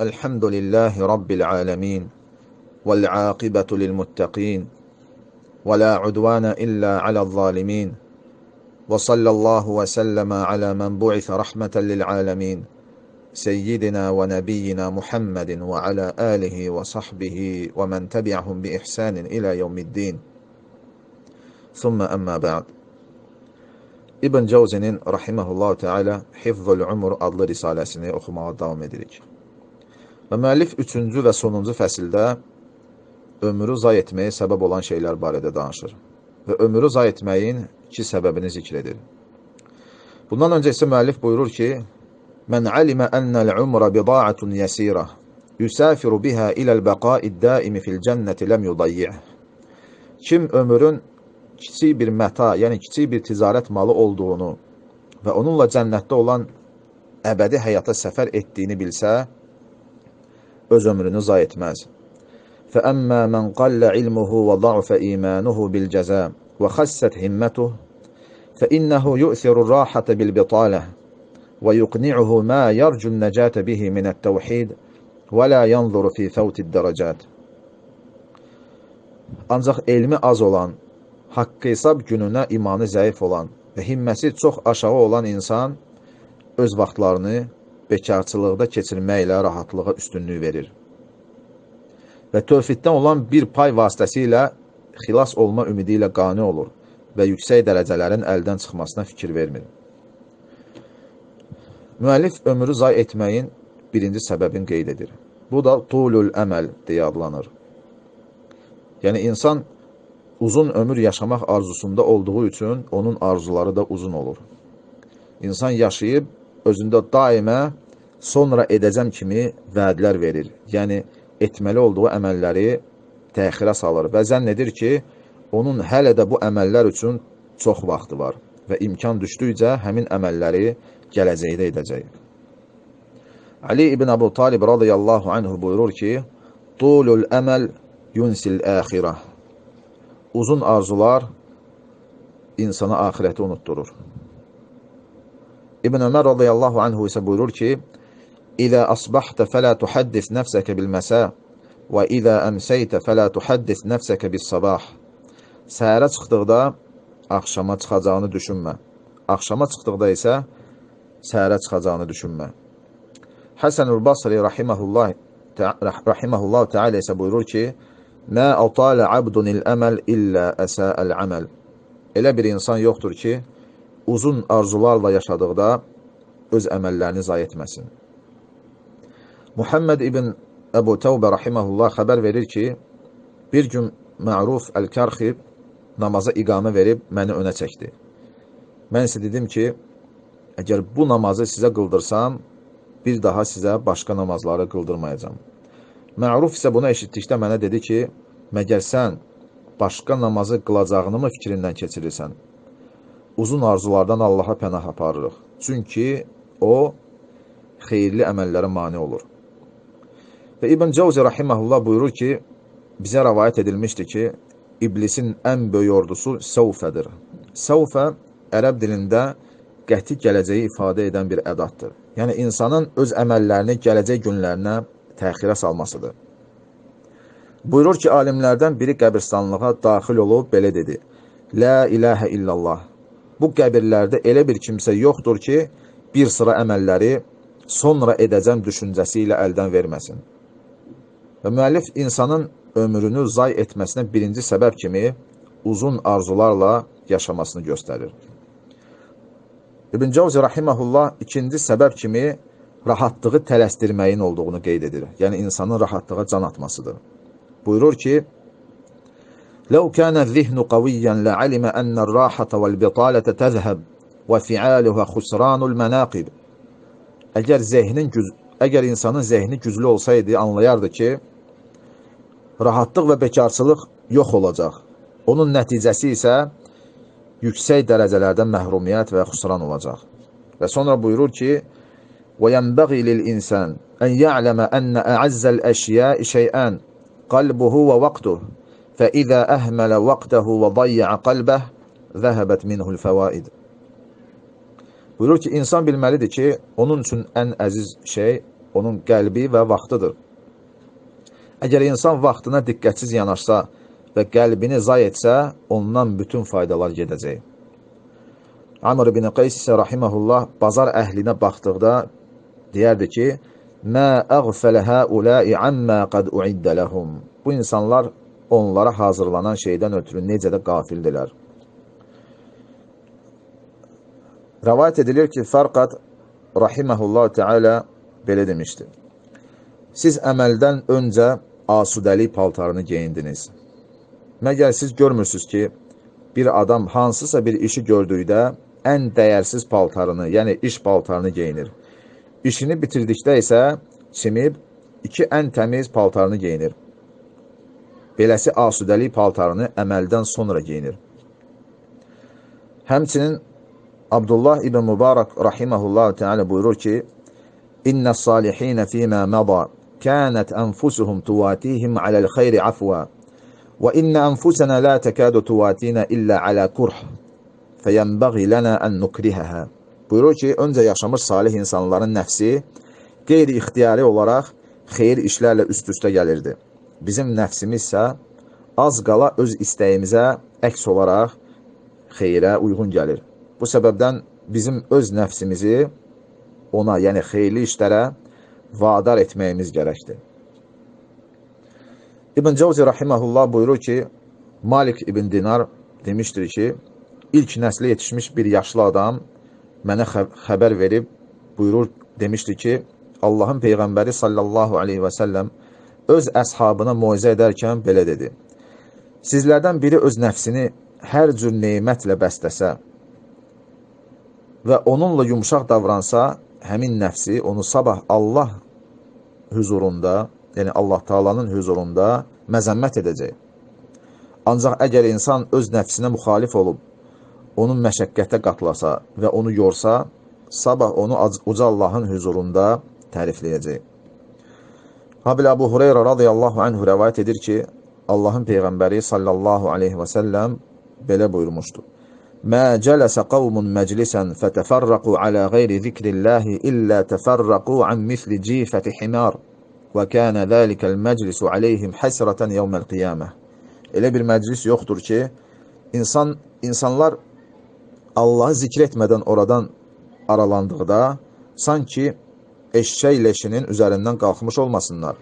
الحمد لله رب العالمين والعاقبة للمتقين ولا عدوان إلا على الظالمين وصلى الله وسلم على من بعث رحمة للعالمين سيدنا ونبينا محمد وعلى آله وصحبه ومن تبعهم بإحسان إلى يوم الدين ثم أما بعد İbn Cəvzinin rahimehullah Teala Hifzul Umur adlı risaləsini oxumağa davam edirik. Və müəllif 3-cü və sonuncu fəsildə ömrü zay etməyə səbəb olan şeylər barədə danışır və ömrü zay etməyin iki səbəbini zikr edir. Bundan öncə isə müəllif buyurur ki: "Mən alimə ennel umra bida'atun yasira yusafiru biha ila'l baqa'id daim fil cenneti lem yudayyi'." Kim ömrün kiçik bir məta, yəni kiçik bir ticarət malı olduğunu və onunla cənnətdə olan əbədi həyata səfər etdiyini bilsə, öz ömrünü zay etməz. فَأَمَّا مَنْ قَلَّ عِلْمُهُ وَضَعْفَ إِيمَانُهُ بِالْجَزَاءِ وَخَسَّتْ هِمَّتُهُ فَإِنَّهُ يُؤْثِرُ الرَّاحَةَ بِالْبِطَالَةِ وَيُقْنِعُهُ مَا يَرْجُو النَّجَاةَ بِهِ مِنَ التَّوْحِيدِ وَلَا يَنْظُرُ فِي فَوْتِ الدَّرَجَاتِ Ancaq elmi az olan, haqqı hesab gününə imanı zəif olan və himməsi çox aşağı olan insan öz vaxtlarını bekarçılıqda keçirməklə rahatlığa üstünlük verir. Və tövfiddən olan bir pay vasitəsilə xilas olma ümidi ilə qani olur və yüksək dərəcələrin əldən çıxmasına fikir vermir. Müəllif ömrü zay etməyin birinci səbəbini qeyd edir. Bu da tulul əməl deyə adlanır. Yəni, insan uzun ömür yaşamaq arzusunda olduğu üçün onun arzuları da uzun olur. İnsan yaşayıb özündə daimə sonra edəcəm kimi vədlər verir. Yəni, etməli olduğu əməlləri təxirə salır və zənn edir ki, onun hələ də bu əməllər üçün çox vaxtı var və imkan düşdükcə həmin əməlləri gələcəkdə edəcək. Ali ibn Abu Talib radiyallahu anhu buyurur ki, Tulul əməl yunsil əxirə uzun arzular insana ahirəti unutturur. İbn Ömər radıyallahu anhu isə buyurur ki, İzə asbahta fələ tuhaddis nəfsəkə bilməsə və izə əmsəytə fələ tuhaddis nəfsəkə bis sabah. Səhərə çıxdıqda axşama çıxacağını düşünmə. Axşama çıxdıqda isə səhərə çıxacağını düşünmə. Həsənül Basri rahiməhullah rahiməhullah təala isə buyurur ki, Mə atalə abdunil əməl illə əsəəl əməl. Elə bir insan yoxdur ki, uzun arzularla yaşadıqda öz əməllərini zay etməsin. Muhammed ibn Əbu Təvbə rahiməhullah xəbər verir ki, bir gün Məruf Əl-Kərxib namaza iqamə verib məni önə çəkdi. Mən isə dedim ki, əgər bu namazı sizə qıldırsam, bir daha sizə başqa namazları qıldırmayacam. Məruf isə bunu eşitdikdə mənə dedi ki, məgər sən başqa namazı qılacağını mı fikrindən keçirirsən? Uzun arzulardan Allaha pənah aparırıq. Çünki o, xeyirli əməllərə mani olur. Və İbn Cəvzi rahiməhullah buyurur ki, bizə rəvayət edilmişdir ki, iblisin ən böyük ordusu səvfədir. Səvfə ərəb dilində qəti gələcəyi ifadə edən bir ədatdır. Yəni, insanın öz əməllərini gələcək günlərinə təxirə salmasıdır. Buyurur ki, alimlərdən biri qəbirstanlığa daxil olub belə dedi. Lə iləhə illallah. Bu qəbirlərdə elə bir kimsə yoxdur ki, bir sıra əməlləri sonra edəcəm düşüncəsi ilə əldən verməsin. Və müəllif insanın ömrünü zay etməsinə birinci səbəb kimi uzun arzularla yaşamasını göstərir. İbn Cavzi rahiməhullah ikinci səbəb kimi rahatlığı tələsdirməyin olduğunu qeyd edir. Yəni, insanın rahatlığa can atmasıdır. Buyurur ki, لو كان الذهن قويا لعلم أن الراحة والبطالة تذهب وفعالها خسران المناقب Əgər zehnin güc əgər insanın zehni güclü olsaydı, anlayardı ki, rahatlıq və bekarçılıq yox olacaq. Onun nəticəsi isə yüksək dərəcələrdən məhrumiyyət və xusran olacaq. Və sonra buyurur ki, وينبغي للإنسان أن يعلم أن أعز الأشياء شيئان قلبه ووقته فإذا أهمل وقته وضيع قلبه ذهبت منه الفوائد Buyurur ki, insan bilməlidir ki, onun üçün ən əziz şey onun qəlbi və vaxtıdır. Əgər insan vaxtına diqqətsiz yanaşsa və qəlbini zay etsə, ondan bütün faydalar gedəcək. Amr ibn Qays isə rahimehullah bazar əhlinə baxdıqda deyərdi ki: "Mə əğfələ haula'i amma qad uiddə lahum." Bu insanlar onlara hazırlanan şeydən ötürü necə də qafildirlər. Rəvayət edilir ki, Fərqat rahimehullah Teala belə demişdi. Siz əməldən öncə asudəlik paltarını geyindiniz. Məgər siz görmürsünüz ki, bir adam hansısa bir işi gördükdə ən dəyərsiz paltarını, yəni iş paltarını geyinir. İşini bitirdikdə isə çimib iki ən təmiz paltarını geyinir. Beləsi asudəlik paltarını əməldən sonra geyinir. Həmçinin Abdullah ibn Mübarək rahiməhullah teala buyurur ki, İnnə salihinə fīmə məda kənət ənfusuhum tuvatihim aləl xeyri afva və innə ənfusənə la təkədu tuvatinə illə alə kurh fəyənbəği lənə ən nukrihəhə. Buyurur ki, öncə yaşamış salih insanların nəfsi qeyri-ixtiyari olaraq xeyir işlərlə üst-üstə gəlirdi. Bizim nəfsimiz isə az qala öz istəyimizə əks olaraq xeyrə uyğun gəlir. Bu səbəbdən bizim öz nəfsimizi ona, yəni xeyirli işlərə vadar etməyimiz gərəkdir. İbn Cavzi rahiməhullah buyurur ki, Malik ibn Dinar demişdir ki, ilk nəslə yetişmiş bir yaşlı adam mənə xəbər verib, buyurur, demişdi ki, Allahın Peyğəmbəri sallallahu aleyhi və səlləm öz əshabına moizə edərkən belə dedi. Sizlərdən biri öz nəfsini hər cür neymətlə bəstəsə və onunla yumuşaq davransa, həmin nəfsi onu sabah Allah huzurunda, yəni Allah Taalanın huzurunda məzəmmət edəcək. Ancaq əgər insan öz nəfsinə müxalif olub, onun məşəqqətə qatlasa və onu yorsa, sabah onu uca Allahın huzurunda tərifləyəcək. Habil Əbu Hureyra radiyallahu anhu rəvayət edir ki, Allahın Peyğəmbəri sallallahu aleyhi və səlləm belə buyurmuşdur. Mə cələsə qavmun məclisən fətəfərraqu alə qeyri zikrilləhi illə təfərraqu an misli cifəti himar və kənə zəlikəl məclisu aleyhim həsrətən yevməl qiyamə. Elə bir məclis yoxdur ki, insan insanlar Allahı zikr etmədən oradan aralandıqda, sanki eşşək leşinin üzərindən qalxmış olmasınlar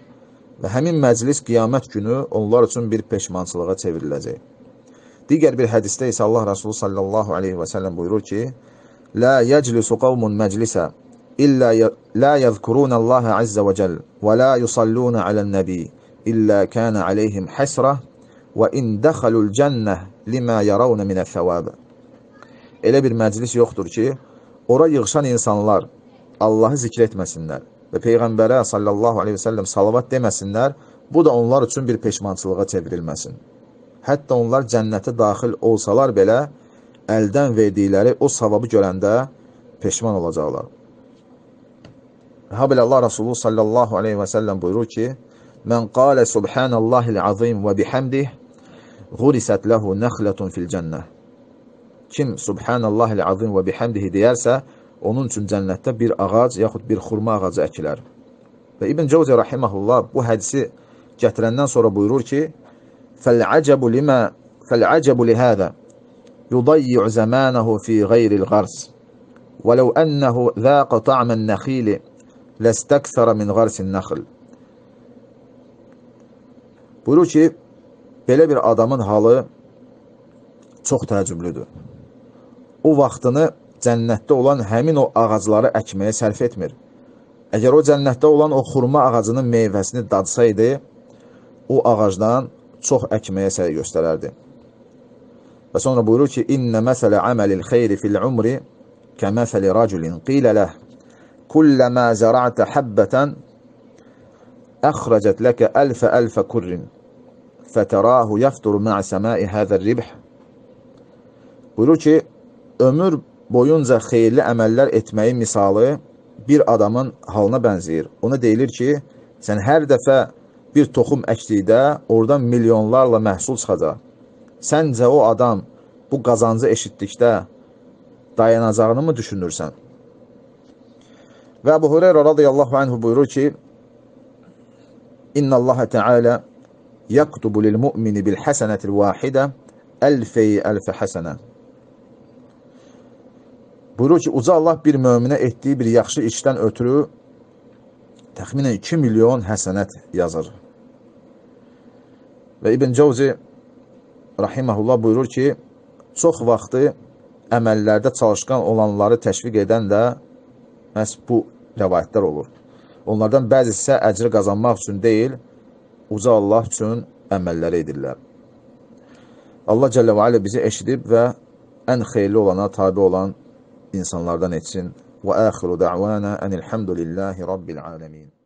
və həmin məclis qiyamət günü onlar üçün bir peşmançılığa çevriləcək. Digər bir hədisdə isə Allah Rasulü sallallahu aleyhi və səlləm buyurur ki, Lə yəclisu qavmun məclisə illə lə yəzkurunəllaha əzzə və cəl və lə yusalluna alən-nəbi illə kənə aleyhim həsrə və in dəxəlul cənnə limə yaravnə minə-thəvəbə elə bir məclis yoxdur ki, ora yığışan insanlar Allahı zikr etməsinlər və Peyğəmbərə sallallahu aleyhi və səlləm salavat deməsinlər, bu da onlar üçün bir peşmançılığa çevrilməsin. Hətta onlar cənnətə daxil olsalar belə, əldən verdikləri o savabı görəndə peşman olacaqlar. Habil Allah Rasulü sallallahu aleyhi və səlləm buyurur ki, Mən qalə subhanallahil azim və bihamdih,Ğurisət ləhu nəxlətun fil cənnə. Kim Subhanallahil azim və bihamdihi deyərsə, onun üçün cənnətdə bir ağac yaxud bir xurma ağacı əkilər. Və İbn Cavzi rahimehullah bu hədisi gətirəndən sonra buyurur ki: "Fəl-acabu lima fəl-acabu lihada yudayyi' zamanahu fi ghayril ghars. Walau annahu dhaqa ta'ma an-nakhil lastakthara min ghars an-nakhl." Buyurur ki, belə bir adamın halı çox təəccüblüdür o vaxtını cənnətdə olan həmin o ağacları əkməyə sərf etmir. Əgər o cənnətdə olan o xurma ağacının meyvəsini dadsaydı, o ağacdan çox əkməyə səy göstərərdi. Və sonra buyurur ki, İnnə məsələ əməlil xeyri fil umri kəməsəli raculin qilə ləh kulləmə zəra'tə həbbətən əxrəcət ləkə əlfə əlfə kurrin fətərahu yəftur mə'ə səmai həzər ribh Buyurur ki, ömür boyunca xeyirli əməllər etməyin misalı bir adamın halına bənzəyir. Ona deyilir ki, sən hər dəfə bir toxum əkdikdə oradan milyonlarla məhsul çıxacaq. Səncə o adam bu qazancı eşitdikdə dayanacağını mı düşünürsən? Və Əbu Hüreyrə radiyallahu anhu buyurur ki, İnna Allah Teala yaktubu lil mu'mini bil hasenetil vahide elfeyi elfe hasene. Buyurur ki, Uca Allah bir möminə etdiyi bir yaxşı işdən ötürü təxminən 2 milyon həsənət yazır. Və İbn Cavzi rahiməhullah buyurur ki, çox vaxtı əməllərdə çalışqan olanları təşviq edən də məhz bu rəvayətlər olur. Onlardan bəzisi əcri qazanmaq üçün deyil, uca Allah üçün əməlləri edirlər. Allah Cəllə və Alə bizi eşidib və ən xeyirli olana tabi olan insanlardan etsin. Və əxiru da'vana enilhamdülillahi rabbil alemin.